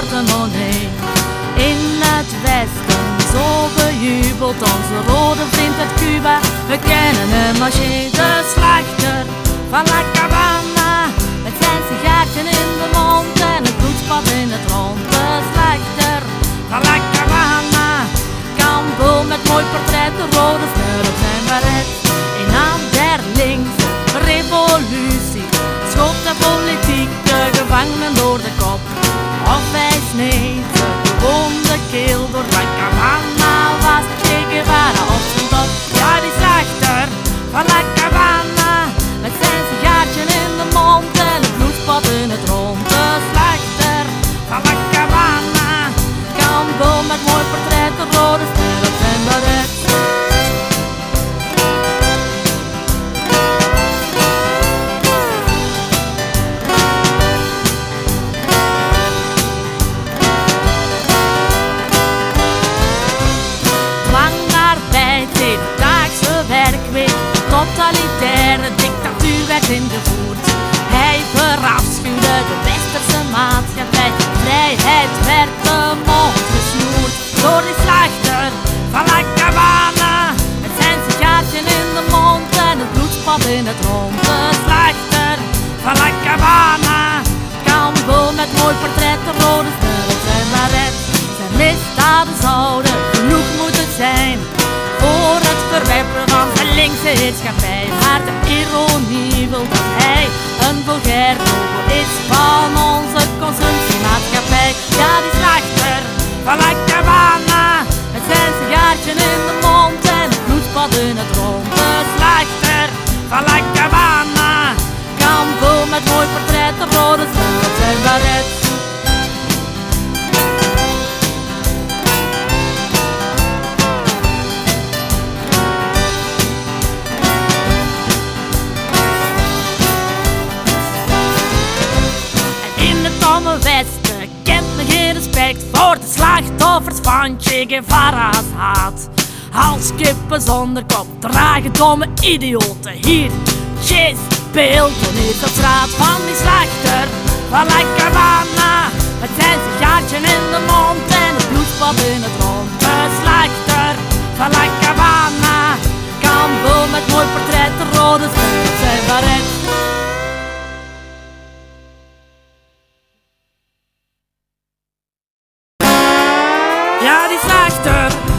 In het westen, zo bejubelt onze rode vriend uit Cuba. We kennen hem als de slachter van La Cabana. Met zijn sigaartje in de mond en het bloedspad in het rond. De slachter van La Cabana. Campbell met mooi portret, de rode werd ingevoerd. Hij verafschuwde de westerse maatschappij, vrijheid werd de mond gesnoerd. Door die slachter van La Cabana, met zijn sigaartje in de mond en het bloedspad in het rond. Heerschappij. Maar de ironie wil dat hij een vulgair logo is van onze consumptiemaatschappij. Ja, die slachter van La Cabana met zijn sigaartje in de mond en het bloedspad in het rond. De slachter van La Cabana, Campbell met mooi portret, de rode zijn baret. Slachtoffers van Che Guevara's haat. Als kippen zonder kop dragen domme idioten hier. Che's beelden is op straat van die slachter van La Cabana. Met zijn sigaartje in de mond en het bloedspad in het rond. De slachter van La Cabana. Met mooi portret, de rode zijn baret. wasted